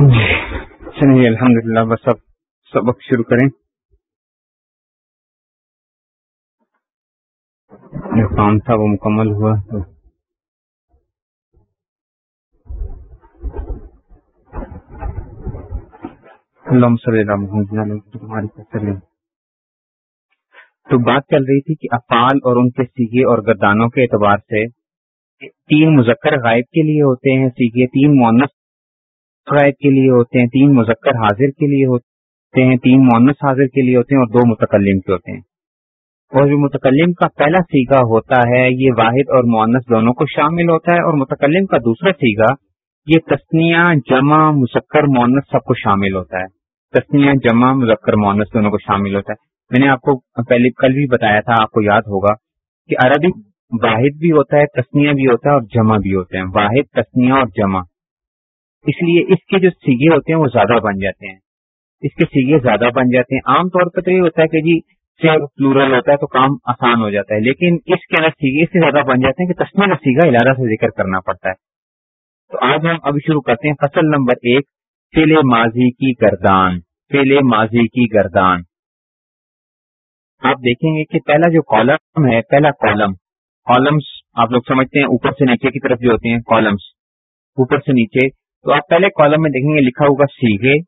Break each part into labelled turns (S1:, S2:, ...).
S1: چلیے الحمد للہ بس اب سبق شروع کریں۔ جو کام تھا وہ مکمل ہوا۔ اللہم صلی اللہ محمد تمہاری وسلم تو بات چل رہی تھی کہ افعال اور ان کے سیگے اور گردانوں کے اعتبار سے تین مذکر غائب کے لیے ہوتے ہیں۔ سیگے تین مونس غائب کے لیے ہوتے ہیں، تین مذکر حاضر کے لیے ہوتے ہیں، تین مونس حاضر کے لیے ہوتے ہیں اور دو متکلم کے ہوتے ہیں۔ اور جو متکلم کا پہلا سیگا ہوتا ہے، یہ واحد اور مونس دونوں کو شامل ہوتا ہے اور متکلم کا دوسرا سیگا، یہ تسنیا جمع، مذکر مونس سب کو شامل ہوتا ہے۔ تسنیا جمع، مذکر مونس دونوں کو شامل ہوتا ہے۔ میں نے آپ کو پہلے کل بھی بتایا تھا، آپ کو یاد ہوگا کہ عربی واحد بھی ہوتا ہے تسنیا بھی ہوتا ہے اور جمع بھی ہوتے ہیں۔ واحد تسنیا اور جمع۔ اس لیے اس کے جو سیگے ہوتے ہیں وہ زیادہ بن جاتے ہیں۔ اس کے سیگے زیادہ بن جاتے ہیں۔ عام طور پر تو یہ ہوتا ہے کہ جی سے پلورل ہوتا ہے تو کام آسان ہو جاتا ہے، لیکن اس کے اندر سیگے اس سے زیادہ بن جاتے ہیں کہ تسمہ کا سیگا ارادہ سے ذکر کرنا پڑتا ہے۔ تو آج ہم ابھی شروع کرتے ہیں فصل نمبر ایک فیل ماضی کی گردان فیل ماضی کی گردان۔ آپ دیکھیں گے کہ پہلا جو کالم ہے، پہلا کالم کالمس آپ لوگ سمجھتے ہیں، اوپر سے نیچے کی طرف جو ہوتے ہیں کالمس اوپر سے نیچے تو آپ پہلے کالم میں دیکھیں گے، لکھا ہوگا سیگے۔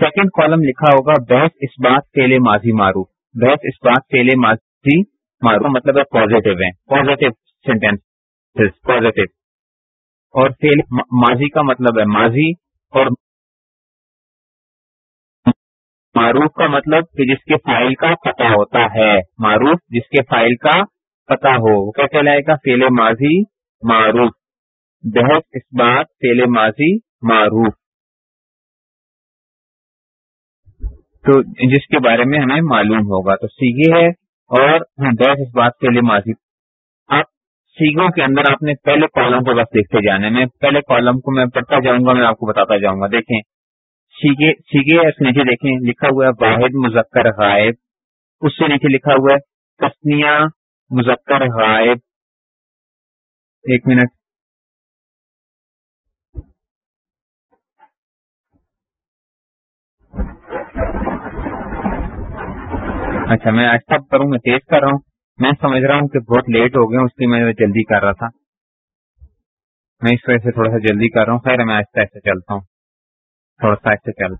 S1: سیکنڈ کالم لکھا ہوگا، بحث اس بات فیل ماضی معروف۔ بحث اس بات فیل ماضی معروف۔ مطلب ہے پازیٹو ہے پازیٹو سینٹینس پازیٹو اور فیل ماضی کا مطلب ہے ماضی۔ اور معروف کا مطلب کہ جس کے فائل کا پتہ ہوتا ہے۔ معروف جس کے فائل کا پتہ ہو۔ وہ کیا کہلائے گا؟ فیل ماضی معروف۔ بحث اس بات فیل ماضی معروف۔ تو جس کے بارے میں ہمیں معلوم ہوگا۔ تو سیگے ہے اور ہاں، بحث اس بات فیل ماضی۔ آپ سیگوں کے اندر آپ نے پہلے کالم کو بس دیکھتے جانے میں، پہلے کالم کو میں پڑھتا جاؤں گا، میں آپ کو بتاتا جاؤں گا۔ دیکھیں سیگے سیگے نیچے دیکھیں، لکھا ہوا ہے، واحد مذکر غائب۔ اس سے نیچے لکھا ہوا ہے تسنیا مذکر غائب۔ ایک منٹ۔ اچھا میں آہستہ کروں، میں تیز کر رہا ہوں۔ میں سمجھ رہا ہوں کہ بہت لیٹ ہو گیا اس لیے میں جلدی کر رہا تھا۔ میں اس وجہ سے تھوڑا سا جلدی کر رہا ہوں۔ خیر، میں آہستہ آہستہ چلتا ہوں۔ تھوڑا سا آہستہ چل۔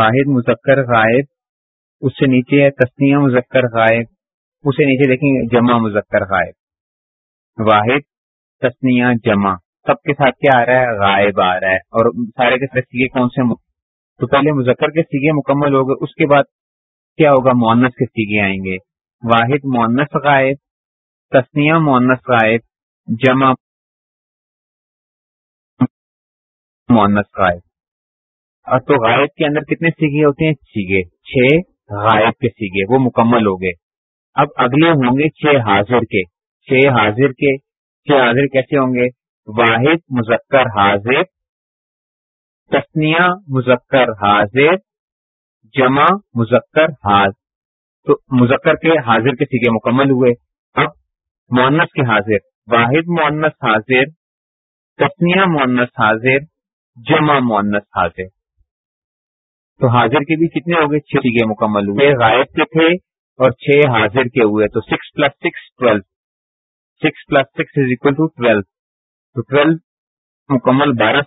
S1: واحد مذکر غائب، اس سے نیچے ہے تسنیا مذکر غائب اسے نیچے دیکھیں جمع مذکر غائب۔ واحد تسنیا جمع۔ سب کے ساتھ کیا آ رہا ہے؟ غائب آ رہا ہے۔ اور سارے کے سیگے کون سے تو پہلے مذکر کے سیگے مکمل ہو گئے، اس کے بعد کیا ہوگا؟ مونس کے سیگے آئیں گے۔ واحد مونس غائب تسنیا مونس غائب، جمع مونس غائب۔ اور تو غائب کے اندر کتنے سیگے ہوتے ہیں؟ سیگے چھ، غائب کے سیگے، وہ مکمل ہو گئے۔ اب اگلے ہوں گے چھ حاضر کے۔ چھ حاضر کے، چھ حاضر کیسے ہوں گے؟ واحد، مذکر، حاضر تسنیا مذکر حاضر، جمع مذکر حاضر. تو مذکر کے حاضر کے سیگے مکمل ہوئے. اب مونس کے حاضر. واحد مونس حاضر تسنیا مونس حاضر، جمع مونس حاضر. تو حاضر کے بھی کتنے ہو گئے؟ چھ سیگے مکمل ہوئے. غائب کے تھے اور چھ حاضر کے ہوئے. تو six plus six twelve six plus six is equal to twelve تو ٹویلو مکمل بارہ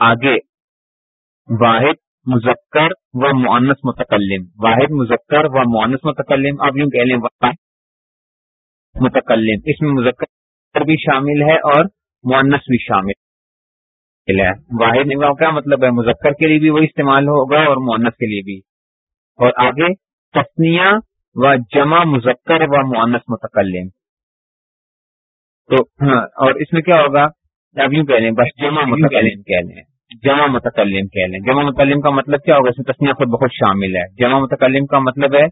S1: آگے۔ واحد، مذکر و معنس متکلم۔ واحد، مذکر و معنس متکلم۔ اب یوں کہہ لیں متکلم۔ اس میں مذکر بھی شامل ہے اور معنس بھی شامل ہے۔ واحد کیا مطلب ہے؟ مذکر کے لیے بھی وہی استعمال ہوگا اور معنس کے لیے بھی۔ اور آگے تسنیا و جمع مذکر و معنس متکلم۔ تو ہاں اور اس میں کیا ہوگا؟ اب یوں کہہ لیں، بس جمع متکلم کہہ لیں۔ جمع متکلم کہہ لیں۔ جمع متکلم کا مطلب کیا ہوگا؟ اس میں تسمیہ خود بخود شامل ہے۔ جمع متکلم کا مطلب ہے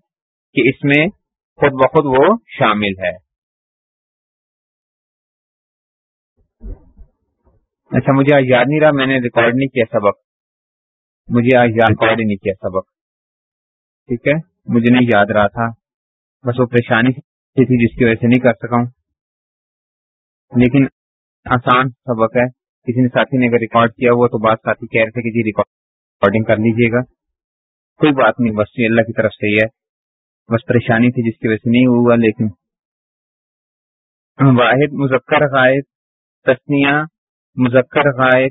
S1: کہ اس میں خود بخود وہ شامل ہے۔ اچھا مجھے آج یاد نہیں رہا میں نے ریکارڈ نہیں کیا سبق۔ مجھے آج یاد ریکارڈ نہیں کیا سبق۔ ٹھیک ہے؟ مجھے نہیں یاد رہا تھا۔ بس وہ پریشانی تھی جس کی وجہ سے نہیں کر سکا ہوں۔ لیکن آسان سبق ہے۔ کسی نے ساتھی نے اگر ریکارڈ کیا ہوا تو بات ساتھی کہہ رہے تھے کہ جی ریکارڈنگ کر لیجیے گا۔ کوئی بات نہیں، بس اللہ کی طرف سے ہی ہے۔ بس پریشانی تھی جس کی وجہ سے نہیں ہوا، لیکن واحد مذکر غائب تسنیا مذکر غائب،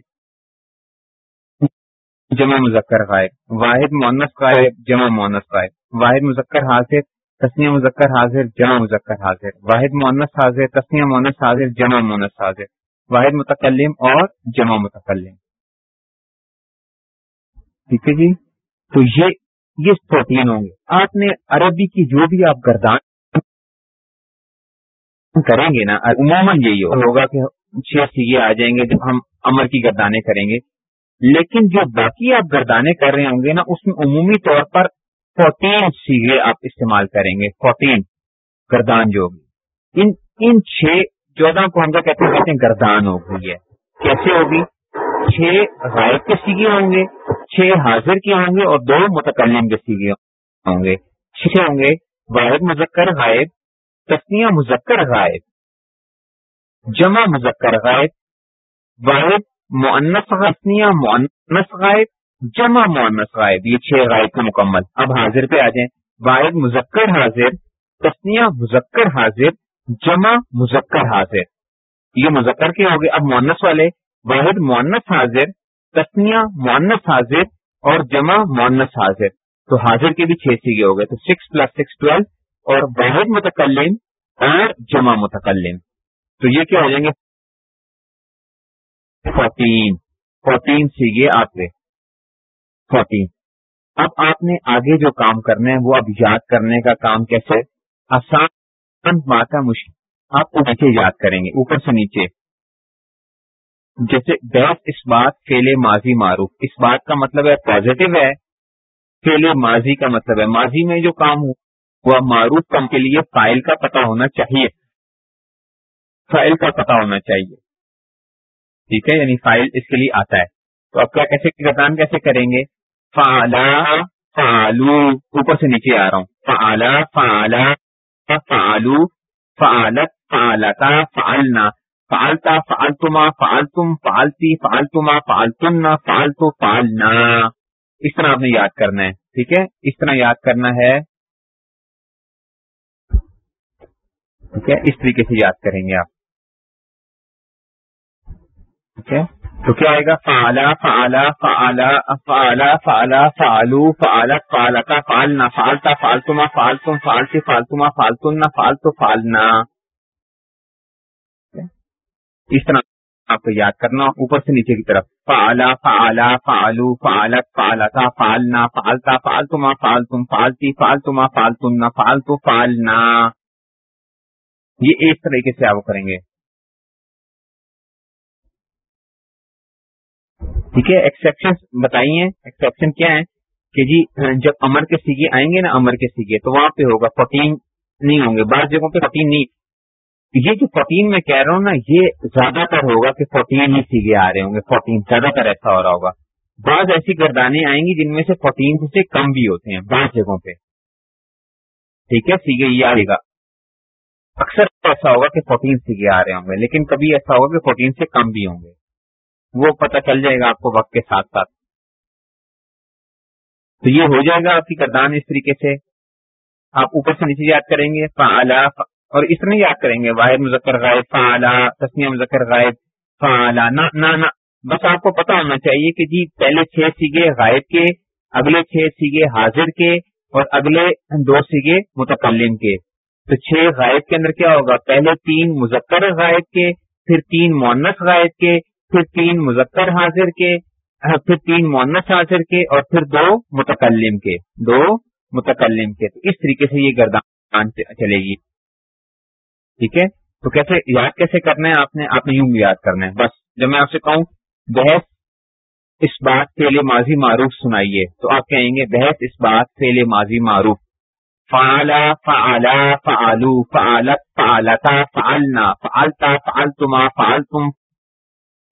S1: جمع مذکر غائب۔ واحد مونس غائب، جمع مونس غائب۔ واحد مذکر حاضر تسنیا مذکر حاضر، جمع مذکر حاضر۔ واحد مونس حاضر تسنیا مونس حاضر، جمع مونس حاضر۔ واحد متکلم اور جمع متکلم۔ ٹھیک ہے جی؟ تو یہ یہ پروٹین ہوں گے۔ آپ نے عربی کی جو بھی آپ گردان کریں گے نا، عموماً یہی ہوگا کہ چھ سیگے آ جائیں گے جب ہم امر کی گردانے کریں گے۔ لیکن جو باقی آپ گردانے کر رہے ہوں گے نا، اس میں عمومی طور پر فورٹین سیگے آپ استعمال کریں گے۔ فورٹین گردان جو ہوگی ان ان چھ چودہ کو ہم کہتے ہیں کہتے ہیں گردان ہوگی ہے کیسے ہوگی؟ چھ غائب کے سیگے ہوں گے، چھ حاضر کے ہوں گے اور دو متکلم کے سیگے ہوں گے۔ چھ ہوں گے، واحد مذکر، غائب۔ تسنیا مذکر، غائب۔ جمع مذکر، غائب۔ واحد معنس غسنیا معنس غائب۔ جمع معنس غائب۔ یہ چھ غائب کا مکمل۔ اب حاضر پہ آ جائیں۔ واحد مذکر، حاضر۔ تسنیا مذکر، حاضر۔ جمع مذکر حاضر۔ یہ مذکر کے ہو گئے اب مونس والے۔ واحد معنس حاضر تسنیا معنس حاضر اور جمع معنس حاضر۔ تو حاضر کے بھی چھ سیگے ہو گئے، تو سکس پلس سکس ٹویلو اور واحد متکلم اور جمع متکلم۔ تو یہ کیا ہو جائیں گے؟ فورٹین فورٹین سیگے آپ کے۔ فورٹین اب آپ نے آگے جو کام کرنا ہے وہ اب یاد کرنے کا کام کیسے؟ آسان بات ہے مشکل آپ کو نیچے یاد کریں گے، اوپر سے نیچے۔ جیسے بحث اس بات فیل ماضی معروف۔ اس بات کا مطلب ہے پازیٹو ہے فیل ماضی کا مطلب ہے۔ ماضی میں جو کام ہو، وہ معروف کم کے لیے فائل کا پتہ ہونا چاہیے۔ فائل کا پتہ ہونا چاہیے۔ ٹھیک ہے یعنی فائل اس کے لیے آتا ہے۔ تو اب کیا کیسے گردان کیسے کریں گے؟ فعلا فعلو۔ اوپر سے نیچے آ رہا ہوں۔ فعلا فعلا فعلو فعلت فعلتا فعلنا فعلتا فعلتما فعلتم فعلتی فعلتما فعلتن فعلتو فعلنا اس طرح آپ نے یاد کرنا ہے، ٹھیک ہے؟ اس طرح یاد کرنا ہے۔ ٹھیک ہے؟ اس طریقے سے یاد کریں گے آپ۔ ٹھیک ہے؟ تو کیا آئے گا؟ فعلا فعلا فعلا فعلا فعلا، فعلو، فعلا، فعلتا، فعلنا، فعلتا فالتما فالتم فالتی فالتما فالتن فالتو فالنا اس طرح آپ کو یاد کرنا، اوپر سے نیچے کی طرف. فعلا فعلا، فعلو، فعلت، فعلتا، فعلنا، فعلتا فالتما فالتم فالتی فالتما فالتن فالتو فالنا یہ ایک طریقے سے آپ کریں گے. ٹھیک ہے؟ ایکسپشن بتائیے ایکسپشن کیا ہے کہ جی جب امر کے سیگے آئیں گے نا امر کے سیگے، تو وہاں پہ ہوگا فورٹین نہیں ہوں گے۔ بعض جگہوں پہ فورٹین نہیں۔ یہ جو فورٹین میں کہہ رہا ہوں نا، یہ زیادہ تر ہوگا کہ فورٹین ہی سیگے آ رہے ہوں گے۔ فورٹین زیادہ تر ایسا ہو رہا ہوگا۔ بعض ایسی گردانے آئیں گی جن میں سے فورٹین سے کم بھی ہوتے ہیں، بعض جگہوں پہ۔ ٹھیک ہے؟ سیگے یہ آئے گا۔ اکثر ایسا ہوگا کہ فورٹین سیگے آ رہے ہوں گے، لیکن کبھی ایسا ہوگا کہ فورٹین سے کم بھی ہوں گے۔ وہ پتہ چل جائے گا آپ کو وقت کے ساتھ ساتھ۔ تو یہ ہو جائے گا آپ کی کردان اس طریقے سے۔ آپ اوپر سے نیچے یاد کریں گے، فعلا اور اس طرح یاد کریں گے، واحد، مذکر، غائب، فعلا تسمیہ مذکر، غائب، فعلا نہ نہ بس آپ کو پتا ہونا چاہیے کہ جی پہلے چھ سیگے غائب کے، اگلے چھ سیگے حاضر کے، اور اگلے دو سیگے متکلم کے۔ تو چھ غائب کے اندر کیا ہوگا؟ پہلے تین مذکر غائب کے، پھر تین مونس غائب کے پھر تین مذکر حاضر کے پھر تین مونس حاضر کے اور پھر دو متکلم کے، دو متکلم کے۔ تو اس طریقے سے یہ گردان چلے گی۔ ٹھیک ہے؟ تو کیسے، یاد کیسے کرنا ہے؟ آپ نے آپ نے یوں یاد کرنا ہے۔ بس، جب میں آپ سے کہوں، بحث اس بات کے لیے ماضی معروف سنائیے۔ تو آپ کہیں گے، بحث اس بات کے لیے ماضی معروف۔ فعلا فعلا فعلو فعلت فعلتا فعلنا، فعلتا، فعلتما، فعلتم۔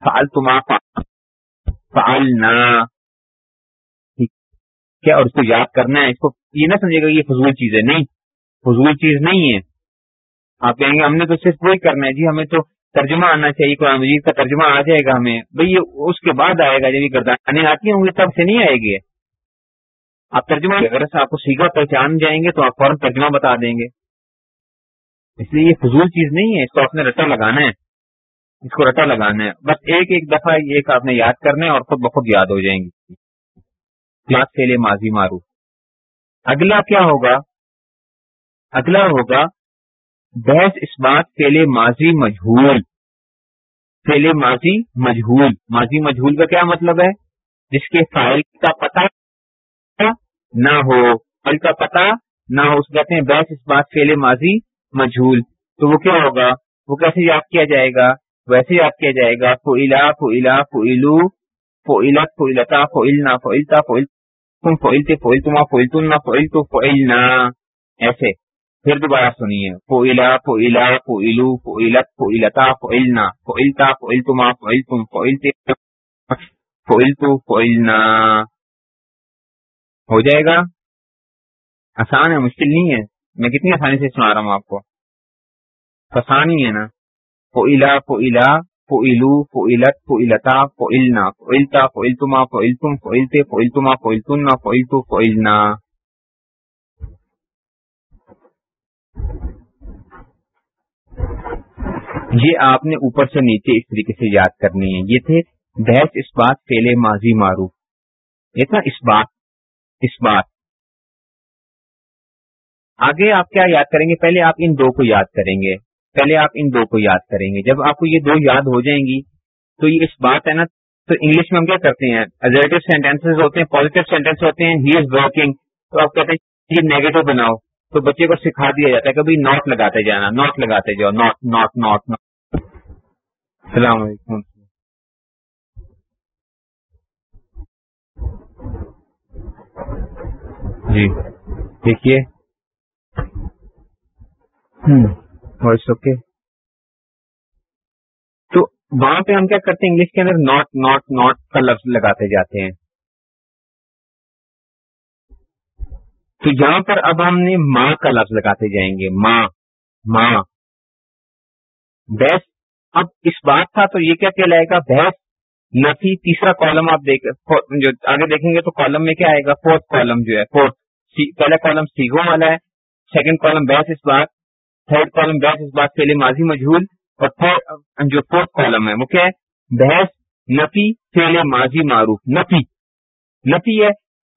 S1: فعلتما فعلنا. کیا اور اس کو یاد کرنا ہے؟ اس کو یہ نہ سمجھے گا یہ فضول چیز ہے۔ نہیں، فضول چیز نہیں ہے۔ آپ کہیں گے ہم نے تو صرف وہی کرنا ہے۔ جی ہمیں تو ترجمہ آنا چاہیے، قرآن مجید کا ترجمہ آ جائے گا ہمیں۔ بھائی یہ اس کے بعد آئے گا۔ جب یہ گردانے آتی ہوں گی، تب سے نہیں آئے گی۔ آپ ترجمہ اگر آپ کو سیکھا پہچان جائیں گے تو آپ فوراً ترجمہ بتا دیں گے۔ اس لیے یہ فضول چیز نہیں ہے۔ اس کو آپ نے رٹا لگانا ہے۔ اس کو رٹا لگانا ہے بس ایک ایک دفعہ ایک آپ نے یاد کرنا ہے اور خود بخود یاد ہو جائیں گی۔ کلاس کے ماضی مارو۔ اگلا کیا ہوگا؟ اگلا ہوگا، بحث اس بات کے لیے ماضی مجہول پہلے ماضی مجہول ماضی مجہول کا کیا مطلب ہے؟ جس کے فائل کا پتہ نہ ہو۔ فائل کا پتہ نہ ہو، اس کہتے ہیں بحث اس بات کے لیے ماضی مجھول۔ تو وہ کیا ہوگا؟ وہ کیسے یاد کیا جائے گا؟ ویسے یاد کیا جائے گا فو الا فو الا فو الو فو علت فو التا فو النا فو التا فو فو التے فو التما فو التنا فو التو فو النا ایسے، پھر دوبارہ سنیے فو الا فو الا فو الو فو الت فو التا فو النا فو التا فو التما فو التم فو التے فو التو فو النا ہو جائے گا؟ آسان ہے، مشکل نہیں ہے۔ میں کتنی آسانی سے سنا رہا ہوں آپ کو۔ آسانی ہے نا؟ فو الا فو الا فو الو فو الت فو التا فو النا فو التا یہ آپ نے اوپر سے نیچے اس طریقے سے یاد کرنی ہے۔ یہ تھے بحث اس بات پہلے ماضی معروف۔ یہ تھا اس بات اس بات۔ آگے آپ کیا یاد کریں گے؟ پہلے آپ ان دو کو یاد کریں گے۔ پہلے آپ ان دو کو یاد کریں گے۔ جب آپ کو یہ دو یاد ہو جائیں گی، تو یہ اس بات ہے نا، تو انگلش میں ہم کیا کرتے ہیں؟ ازریٹو سینٹینس ہوتے ہیں پازیٹو سینٹینس ہوتے ہیں ہی از ورکنگ تو آپ کہتے ہیں یہ نیگیٹو بناؤ۔ تو بچے کو سکھا دیا جاتا ہے کبھی ناٹ لگاتے جانا ناٹ لگاتے جاؤ ناٹ ناٹ ناٹ ناٹ السلام علیکم۔ جی دیکھیے۔ Voice okay. تو وہاں پہ ہم کیا کرتے ہیں؟ انگلش کے اندر ناٹ ناٹ ناٹ کا لفظ لگاتے جاتے ہیں۔ تو یہاں پر اب ہم نے ماں کا لفظ لگاتے جائیں گے۔ ماں ماں۔ بیس اب اس بات تھا تو یہ کیا کہلائے گا؟ بحث نفی تیسرا کالم آپ دیکھ، جو آگے دیکھیں گے تو کالم میں کیا آئے گا؟ فورتھ کالم جو ہے، فورتھ پہلا کالم سیگو والا ہے، سیکنڈ کالم بحث اس بات تھرڈ کالم بحث اس بات کے لیے ماضی مجھول اور تھرڈ جو فورتھ کالم ہے، وہ کیا ہے؟ بحث نفی فیل ماضی معروف، نفی۔ نفی ہے،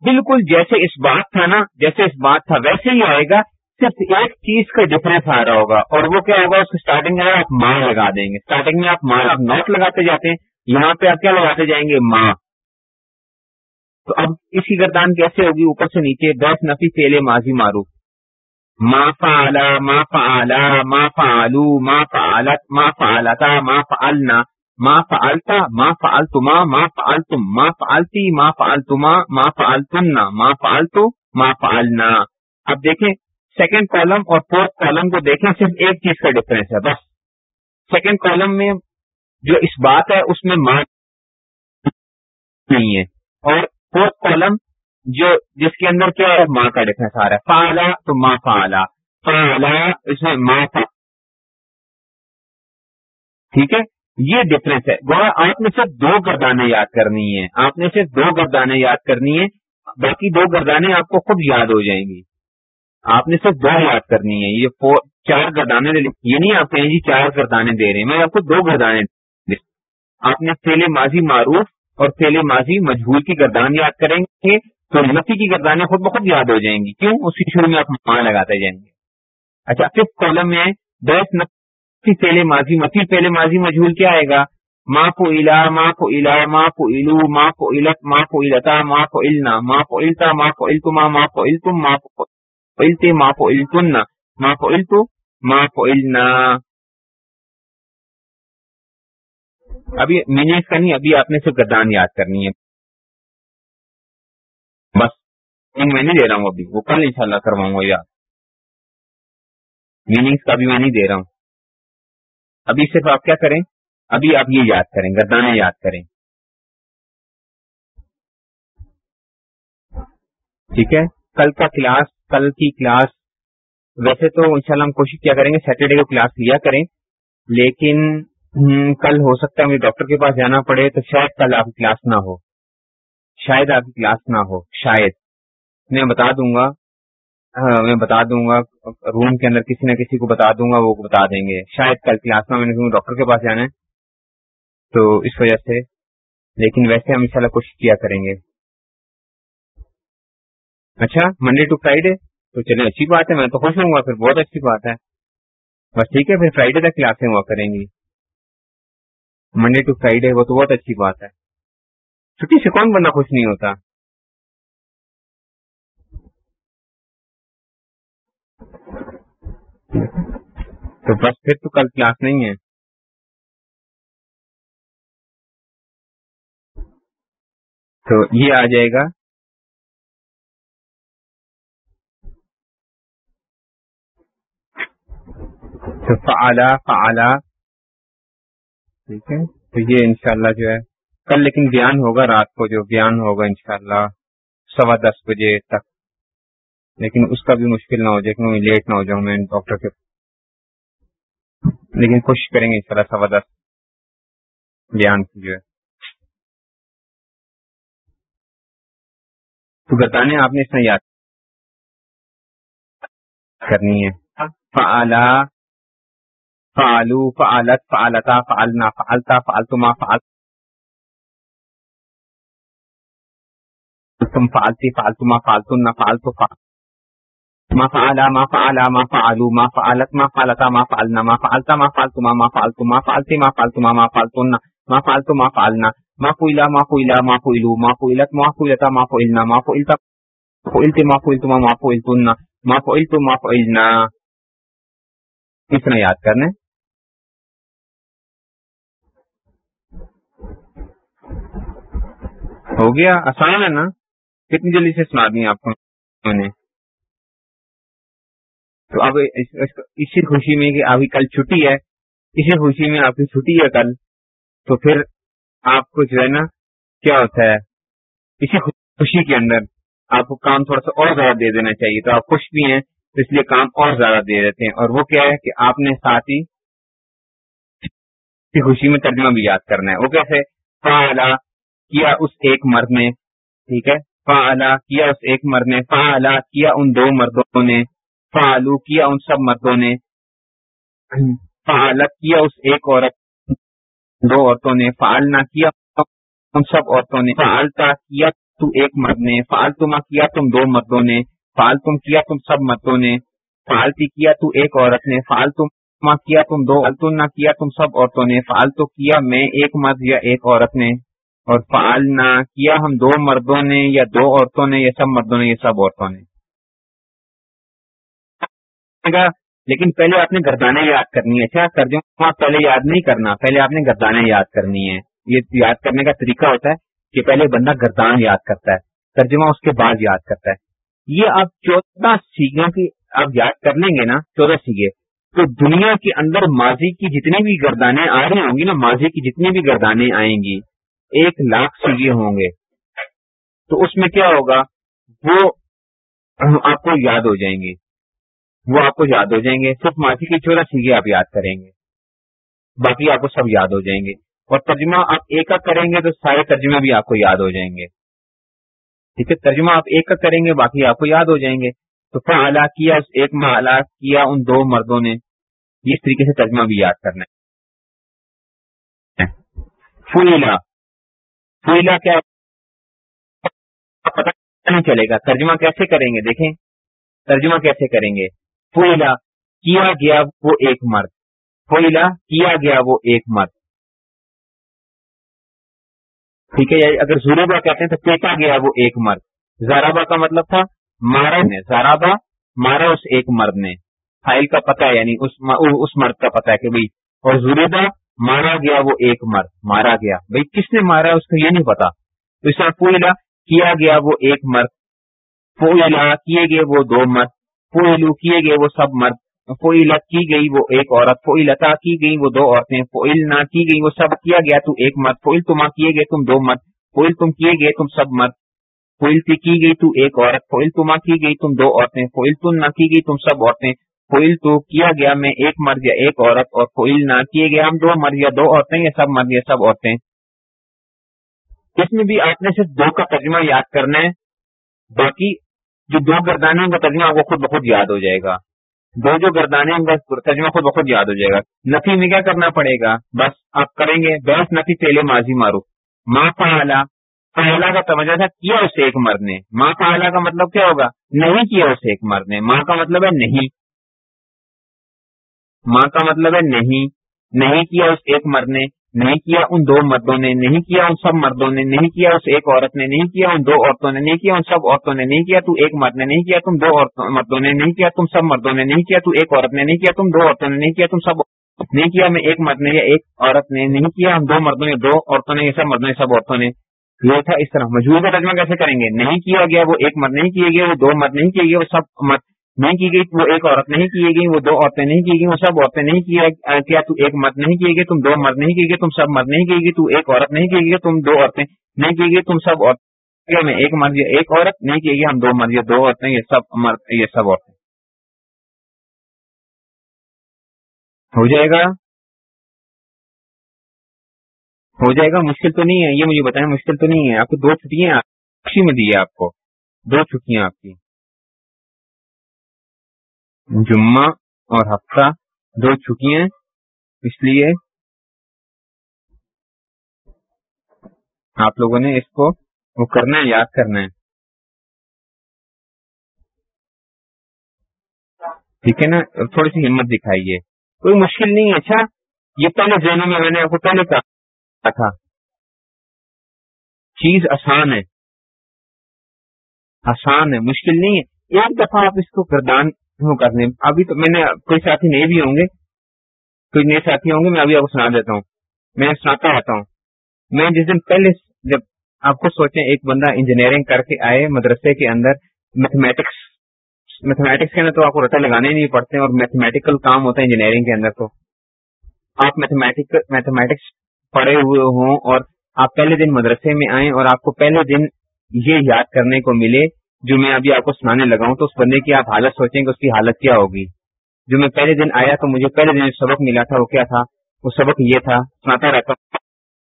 S1: بالکل جیسے اس بات تھا نا، جیسے اس بات تھا، ویسے ہی آئے گا، صرف ایک چیز کا ڈفرینس آ رہا ہوگا اور وہ کیا ہوگا، اس کو اسٹارٹنگ میں آپ ماں لگا دیں گے۔ اسٹارٹنگ میں آپ ماں آپ نوٹ لگاتے جاتے ہیں، یہاں پہ آپ کیا لگاتے جائیں گے؟ ماں تو اب اس کی گردان کیسے ہوگی، اوپر سے نیچے، بحث نفی فیل ماضی معروف۔ ما فعلا ما فعلا، ما فعلو، ما فعلت، ما فعلتا، ما فعلنا، ما فعلتا، ما فعلتما، ما فعلتم، ما فعلتی، ما فعلتما، ما فعلتنا، ما فعلتو، ما فعلنا۔ اب دیکھیں سیکنڈ کالم اور فورتھ کالم کو دیکھیں، صرف ایک چیز کا ڈفرینس ہے، بس۔ سیکنڈ کالم میں جو اس بات ہے، اس میں ماں نہیں ہے۔ اور فورتھ کالم جو جس کے اندر کیا ہے؟ ماں کا ڈفرنس آ رہا ہے۔ فالا تو ماں فالا فالا اس میں ماں فا ٹھیک ہے؟ یہ ڈفرینس ہے۔ گویا آپ نے صرف دو گردانے یاد کرنی ہے آپ نے صرف دو گردانے یاد کرنی ہے باقی دو گردانے آپ کو خود یاد ہو جائیں گی۔ آپ نے صرف دو یاد کرنی ہے یہ چار گردانے یہ نہیں آپ کہیں جی چار گردانے دے رہے ہیں، میں آپ کو دو گردانے آپ نے فیل ماضی معروف اور فیل ماضی مجبور کی گردان یاد کریں گے۔ تو نفی کی گردانیں خود بخود یاد ہو جائیں گی۔ کیوں؟ اس کی شروع میں آپ مان لگاتے جائیں گے۔ اچھا ففتھ کالم میں دس نفی پہلے ماضی مفی پہلے ماضی مجھول کیا آئے گا؟ ماں کو الا ماں کو الا ماں کو الو ماں کو علت ماں کو التا ماں کو النا ماں کو التا ماں کو التما ماں کو التم ماں کو التے ماں کو التن ماں کو التو ماں کو النا ابھی مینس کا نہیں، ابھی آپ نے صرف گردان یاد کرنی ہے۔ بس میں نہیں دے رہا ہوں ابھی وہ کل ان شاء اللہ کرواؤں گا یاد میننگس کا بھی میں نہیں دے رہا ہوں ابھی صرف آپ کیا کریں ابھی آپ یہ یاد کریں گردانے یاد کریں ٹھیک ہے کل کا کلاس کل کی کلاس ویسے تو انشاءاللہ ہم کوشش کیا کریں گے سیٹرڈے کو کلاس لیا کریں۔ لیکن کل ہو سکتا ہے مجھے ڈاکٹر کے پاس جانا پڑے، تو شاید کل آپ کی کلاس نہ ہو۔ شاید آپ کی کلاس نہ ہو، شاید۔ میں بتا دوں گا میں بتا دوں گا، روم کے اندر کسی نہ کسی کو بتا دوں گا، وہ بتا دیں گے۔ شاید کل کلاس میں نے ڈاکٹر کے پاس جانا ہے۔ تو اس وجہ سے، لیکن ویسے ہم انشاءاللہ کوشش کیا کریں گے۔ اچھا منڈے ٹو فرائیڈے تو چلے اچھی بات ہے، میں تو خوش ہوں گا، پھر بہت اچھی بات ہے۔ بس ٹھیک ہے، پھر فرائیڈے تک کلاسیں ہوا کریں گی۔ منڈے ٹو فرائیڈے وہ تو بہت اچھی بات ہے۔ چھٹی سے کون بندہ خوش نہیں ہوتا؟ تو بس پھر تو کل کلاس نہیں ہے۔ تو یہ آ جائے گا۔ تو فعلا فعلا۔ ٹھیک ہے۔ تو یہ انشاءاللہ جو ہے۔ کل، لیکن بیان ہوگا رات کو، جو بیان ہوگا انشاءاللہ سوا دس بجے تک۔ لیکن اس کا بھی مشکل نہ ہو جائے کہ لیٹ نہ ہو جاؤں میں ڈاکٹر کے۔ لیکن کوشش کریں گے انشاءاللہ سوا دس بیان کی جو ہے۔ تو بتانے، آپ نے اس میں یاد کرنی ہے۔ فعلا، فعلو، فعلت، فعلتا، فعلنا، فعلتا، فعلتما فعلتم فعلتی فعلتما فعلتن فعلتو ما فعلا ما فعلا، ما فعلو، ما فعلت، ما فعلتا، ما فعلنا، ما فعلتا، ما فعلتما ما فعلتو ما فعلتی، ما فعلتما ما فعلتن، ما فعلتو ما فعلنا. ما فعلا ما فعلا، ما فعلو، ما فعلت، ما فعلتا، ما فعلنا. ما فعلتا فعلتی، ما فعلتما ما فعلتن. ما فعلتو، ما فعلنا. کتنا یاد کرنے؟ ہو گیا؟ آسان ہے نا؟ کتنی جلدی سے سنا دی آپ کو تو اب اسی خوشی میں کہ ابھی کل چھٹی ہے، اسی خوشی میں آپ کی چھٹی ہے کل، تو پھر آپ کو جو ہے نا، کیا ہوتا ہے؟ اسی خوشی کے اندر آپ کو کام تھوڑا سا اور زیادہ دے دینا چاہیے، تو آپ خوش بھی ہیں، تو اس لیے کام اور زیادہ دے دیتے ہیں۔ اور وہ کیا ہے کہ آپ نے ساتھ ہی خوشی میں ترجمہ بھی یاد کرنا ہے۔ وہ کیسے؟ کیا اس ایک مرد نے، ٹھیک ہے فعلا کیا اس ایک مرد نے، فعلا کیا ان دو مردوں نے، فعلو کیا ان سب مردوں نے فعلت کیا اس ایک عورت دو عورتوں نے، فعلنا کیا ان سب عورتوں نے، فعلتا کیا تو ایک مرد نے، فعلتما کیا تم دو مردوں نے، فعلتم کیا تم سب مردوں نے، فعلتی کیا تو ایک عورت نے، فعلتما کیا تم دو التنا کیا تم سب عورتوں نے، فعلتو کیا میں ایک مرد یا ایک عورت نے۔ اور فعلنا کیا ہم دو مردوں نے یا دو عورتوں نے یا سب مردوں نے یا سب عورتوں نے۔ لیکن پہلے آپ نے گردانے یاد کرنی ہے۔ اچھا ترجمہ ہاں، پہلے یاد نہیں کرنا۔ پہلے آپ نے گردانے یاد کرنی ہے یہ یاد کرنے کا طریقہ ہوتا ہے کہ پہلے بندہ گردان یاد کرتا ہے۔ ترجمہ اس کے بعد یاد کرتا ہے۔ یہ آپ چودہ سیگوں کی آپ یاد کر لیں گے نا، چودہ سیگے۔ تو دنیا کے اندر ماضی کی جتنی بھی گردانیں آ رہی ہوں گی نا، ماضی کی جتنی بھی گردانیں آئیں گی ایک لاکھ سیگے ہوں گے۔ تو اس میں کیا ہوگا؟ وہ آپ کو یاد ہو جائیں گے۔ وہ آپ کو یاد ہو جائیں گے۔ صرف ماضی کے چورا سیگے آپ یاد کریں گے۔ باقی آپ کو سب یاد ہو جائیں گے۔ اور ترجمہ آپ ایک کا کریں گے تو سارے ترجمے بھی آپ کو یاد ہو جائیں گے۔ ٹھیک ہے؟ ترجمہ آپ ایک کا کریں گے، باقی آپ کو یاد ہو جائیں گے۔ تو فعلا کیا ایک محلہ کیا، ان دو مردوں نے اس طریقے سے ترجمہ بھی یاد کرنا ہے۔ فولا فوئلہ کیا پتا نہیں چلے گا۔ ترجمہ کیسے کریں گے؟ دیکھیں۔ ترجمہ کیسے کریں گے؟ فوئلہ کیا گیا وہ ایک مرد۔ فوئلہ کیا گیا وہ ایک مرد۔ ٹھیک ہے، اگر زوروبا کہتے ہیں تو پیٹا گیا وہ ایک مرد۔ زارابا کا مطلب تھا مارا نے۔ زارابا مارا اس ایک مرد نے۔ فائل کا پتا ہے یعنی اس مرد کا پتا ہے کہ بھائی اور زوریبا مارا گیا وہ ایک مرد، مارا گیا۔ بھائی کس نے مارا اس کو یہ نہیں پتا۔ تو اس طرح پوئلہ کیا گیا وہ ایک مرد۔ پوئلہ کیے گئے وہ دو مرد۔ پوئلو کیے گئے وہ سب مرد۔ فوئلہ کی گئی وہ ایک عورت۔ فوئلتا کی گئی وہ دو عورتیں۔ فوئل نہ کی گئی وہ سب۔ کیا گیا تو ایک مرد۔ فوئل تما کیے گئے تم دو مرد۔ فوئل تم، کیے گئے تم سب مرد۔ فوئل کی گئی تو ایک عورت۔ فوئل تما کی گئی تم دو عورتیں۔ فوئل تم نہ کی گئی تم سب عورتیں۔ فوئل تو کیا گیا میں ایک مرد یا ایک عورت اور فوئل نہ کیے گئے، ہم دو مرد یا دو عورتیں یا سب مرد یا سب عورتیں۔ اس میں بھی آپ نے صرف دو کا ترجمہ یاد کرنا ہے، باقی جو دو گردانے کا ترجمہ وہ خود بخود یاد ہو جائے گا۔ دو جو گردانے کا ترجمہ خود بخود یاد ہو جائے گا۔ نفی میں کیا کرنا پڑے گا؟ بس آپ کریں گے بس نفی پہلے ماضی مارو ماں پہلا پہلا کا توجہ تھا، کیا اسے ایک مرد نے؟ ماں پہلا کا مطلب کیا ہوگا؟ نہیں کیا اسے ایک مرد نے۔ ماں کا مطلب ہے نہیں۔ ماں کا مطلب ہے نہیں نہیں کیا اس ایک مرد نے نہیں کیا ان دو مردوں نے نہیں کیا ان سب مردوں نے نہیں کیا اس ایک عورت نے نہیں کیا ان دو عورتوں نے نہیں کیا ان سب عورتوں نے نہیں کیا تو ایک مرد نے نہیں کیا تم دو مردوں نے نہیں کیا تم سب مردوں نے نہیں کیا تو ایک عورت نے نہیں کیا تم دو عورتوں نے نہیں کیا تم سب نہیں کیا میں ایک مرد نے یا ایک عورت نے نہیں کیا ہم دو مردوں نے دو عورتوں نے سب مردوں نے سب عورتوں نے یہ تھا اس طرح مجبور کا ترجمہ کیسے کریں گے نہیں کیا گیا وہ ایک مرد نہیں کیے گئے وہ دو مرد نہیں کیے گئے وہ سب مرد نہیں کی گئی وہ ایک عورت نہیں کی گئی وہ دو عورتیں نہیں کی گئی وہ سب عورتیں نہیں کیا تو ایک مرد نہیں کی گئی تم دو مرد نہیں کی گئی تم سب مرد نہیں کی گئی تو ایک عورت نہیں کی گئی تم دو عورتیں نہیں کی گئی تم سب عورتیں میں ایک مرد یا ایک عورت نہیں کی گئی ہم دو مرد یا دو عورتیں یہ سب مرد یہ سب عورتیں ہو جائے گا ہو جائے گا مشکل تو نہیں ہے یہ مجھے بتائیں مشکل تو نہیں ہے آپ کو دو چھٹیاں میں دی ہے آپ کو دو چھٹیاں آپ کی جمعہ اور ہفتہ دو چھٹیاں اس لیے آپ لوگوں نے اس کو وہ کرنا ہے، یاد کرنا ہے۔ ٹھیک ہے نا؟ تھوڑی سی ہمت دکھائیے۔ کوئی مشکل نہیں ہے اچھا؟ یہ پہلے ذہنوں میں میں نے آپ کو پہلے کہا تھا۔ چیز آسان ہے۔ آسان ہے، مشکل نہیں ہے۔ ایک دفعہ آپ اس کو گردان کرنے ابھی تو میں نے، کوئی ساتھی نئے بھی ہوں گے، کوئی نئے ساتھی ہوں گے، میں ابھی آپ کو سنا دیتا ہوں۔ میں سناتا رہتا ہوں۔ میں جس دن پہلے جب آپ کو سوچیں، ایک بندہ انجینئرنگ کر کے آئے مدرسے کے اندر میتھمیٹکس میتھمیٹکس کے اندر تو آپ کو رتا لگانے نہیں پڑتے اور میتھمیٹیکل کام ہوتا ہے انجینئرنگ کے اندر تو۔ آپ میتھمیٹکس پڑھے ہوئے ہوں اور آپ پہلے دن مدرسے میں آئیں اور آپ کو پہلے دن یہ یاد کرنے کو ملے جو میں ابھی آپ کو سنانے لگا ہوں، تو اس بندے کی آپ حالت سوچیں کہ اس کی حالت کیا ہوگی۔ جو میں پہلے دن آیا تو مجھے پہلے دن سبق ملا تھا وہ کیا تھا؟ وہ سبق یہ تھا، سناتا رہتا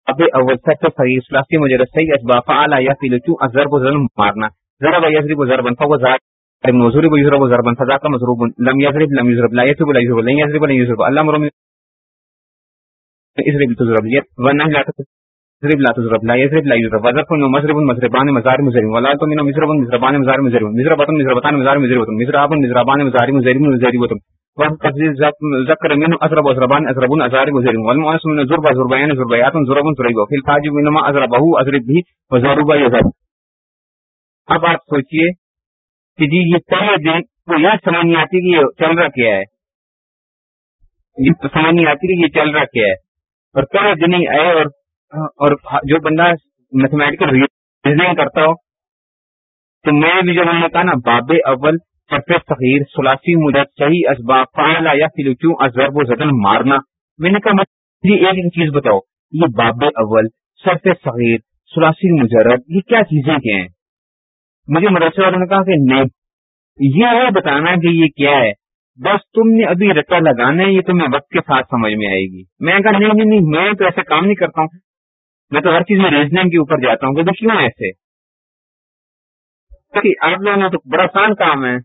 S1: اب اول سب سے سلاسی مجھے رسائی اسباف آیا فیلچو ازر کو ظلم مارنا۔ ذرا بھائی کو ضرب بنتا وہ ذرا مزوری کو یوزر کو ضرب بنتا ذاکر مضروب، لم یزرب لم یزرب لا یزرب لا یزرب لا یزرب لا یزرب اللہ مرم اسرب تو ضرب ورنہ يضرب لا تضرب لا يضرب لا يضرب وظرف ومزرب مزربان مزار مزرب ولا تمن مزرب مزربان مزار مزرب مزربة مزربتان مزار مزرب مزراب مزربان مزار مزرب مزرب وقد ذكر منه أزرب وزربان أزربون أزار مزرب والمؤنس من زرب زربيان زربيات زرب زرب وفي الفاج منما أزربه أزرب به وزرب يزرب اب آپ سوچئے کہ جی یہ پہلے دن وہ یہ سمجھ نہیں آتی کہ یہ چل رہا کیا ہے؟ یہ سمجھ نہیں آتی کہ یہ چل رہا کیا ہے؟ اور پہلے دن ہی آئے اور اور جو بندہ میتھمیٹیکل ریزنگ کرتا ہو، تو میں بھی جو نے کہا نا، باب اول سرف صغیر سلاسی مجھے صحیح اسباب فعلا یا فلوچوں ازرب و زدن، مارنا۔ میں نے کہا، مجھے ایک ایک چیز بتاؤ، یہ باب اول سرف صغیر سلاسی مجرد، یہ کیا چیزیں کیا ہیں؟ مجھے مدرسے والوں نے کہا کہ نہیں، یہ ہے، بتانا کہ یہ کیا ہے۔ بس تم نے ابھی رتا لگانا ہے، یہ تمہیں وقت کے ساتھ سمجھ میں آئے گی۔ میں کہا، نہیں نہیں نہیں، میں تو ایسا کام نہیں کرتا ہوں۔ میں تو ہر چیز میں ریزننگ کے اوپر جاتا ہوں کہ کیوں ایسے؟ آپ لوگوں نے تو بڑا آسان کام ہے۔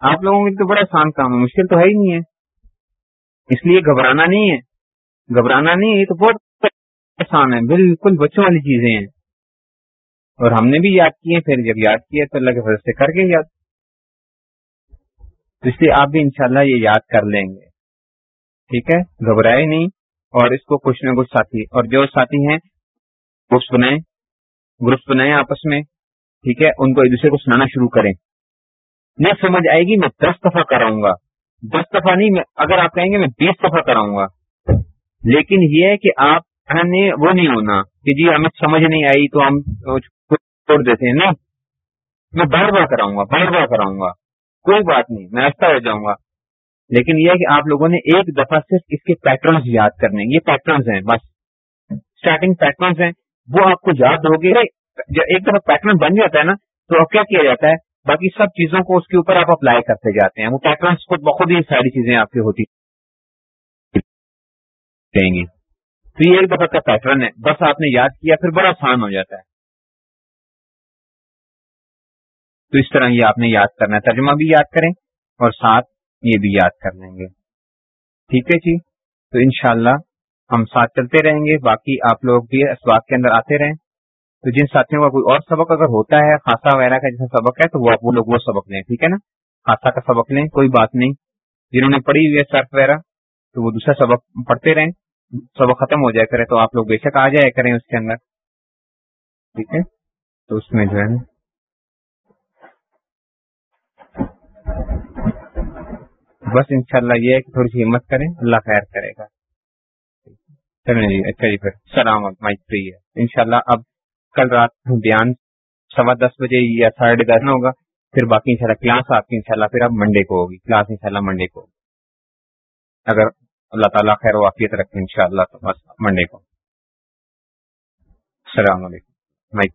S1: آپ لوگوں کے تو بڑا آسان کام ہے، مشکل تو ہے ہی نہیں ہے۔ اس لیے گھبرانا نہیں ہے۔ گھبرانا نہیں ہے، یہ تو بہت آسان ہے، بالکل بچوں والی چیزیں ہیں۔ اور ہم نے بھی یاد کیے، پھر جب یاد کیا تو اللہ کے فضل سے کر کے یاد۔ تو اس لیے آپ بھی انشاءاللہ یہ یاد کر لیں گے۔ ٹھیک ہے؟ گھبرائے نہیں۔ اور اس کو کچھ نہ کچھ ساتھی، اور جو ساتھی ہیں گروپس بنائیں گروپس بنائیں آپس میں، ٹھیک ہے، ان کو ایک دوسرے کو سنانا شروع کریں۔ نہیں سمجھ آئے گی، میں دس دفعہ کراؤں گا۔ دس دفعہ نہیں، میں اگر آپ کہیں گے، میں بیس دفعہ کراؤں گا۔ لیکن یہ ہے کہ آپ نے وہ نہیں ہونا کہ جی ہمیں سمجھ نہیں آئی تو ہم چھوڑ دیتے ہیں۔ نہیں، میں بار بار کراؤں گا، بار بار کراؤں گا۔ کوئی بات نہیں، میں ایسا ہو جاؤں گا۔ لیکن یہ ہے کہ آپ لوگوں نے ایک دفعہ صرف اس کے پیٹرنز یاد کرنے۔ یہ پیٹرنز ہیں، بس۔ اسٹارٹنگ پیٹرنز ہیں۔ وہ آپ کو یاد ہوگی۔ ایک دفعہ پیٹرن بن جاتا ہے نا، تو اب کیا کیا جاتا ہے؟ باقی سب چیزوں کو اس کے اوپر آپ اپلائی کرتے جاتے ہیں۔ وہ پیٹرنس خود بخود ہی ساری چیزیں آپ کی ہوتی رہیں گی۔ تو یہ ایک دفعہ کا پیٹرن ہے۔ بس آپ نے یاد کیا، پھر بڑا آسان ہو جاتا ہے۔ تو اس طرح یہ آپ نے یاد کرنا ہے۔ ترجمہ بھی یاد کریں اور ساتھ یہ بھی یاد کر لیں گے۔ ٹھیک ہے جی؟ تو انشاءاللہ ہم ساتھ چلتے رہیں گے، باقی آپ لوگ بھی اسباق کے اندر آتے رہیں۔ تو جن ساتھیوں کا کوئی اور سبق اگر ہوتا ہے خاصا وغیرہ کا جیسا سبق ہے، تو وہ وہ لوگ وہ سبق لیں، ٹھیک ہے نا؟ خاصا کا سبق لیں، کوئی بات نہیں۔ جنہوں نے پڑھی ہوئی ہے سرف وغیرہ، تو وہ دوسرا سبق پڑھتے رہیں۔ سبق ختم ہو جائے کرے تو آپ لوگ بے شک آ جائے کریں اس کے اندر۔ ٹھیک ہے؟ تو اس میں جو ہے بس انشاءاللہ یہ ہے کہ تھوڑی سی ہمت کریں، اللہ خیر کرے گا۔ جی اچھا جی پھر سلام مائک فری ہے۔ انشاءاللہ اب کل رات بیان سوا دس بجے یا ساڑھے دس ہوگا، پھر باقی انشاءاللہ کلاس آپ کی انشاءاللہ پھر اب منڈے کو ہوگی۔ کلاس انشاءاللہ منڈے کو اگر اللہ تعالیٰ خیر واقعیت رکھے ان شاء اللہ تو بس منڈے کو۔ السلام علیکم۔ مائک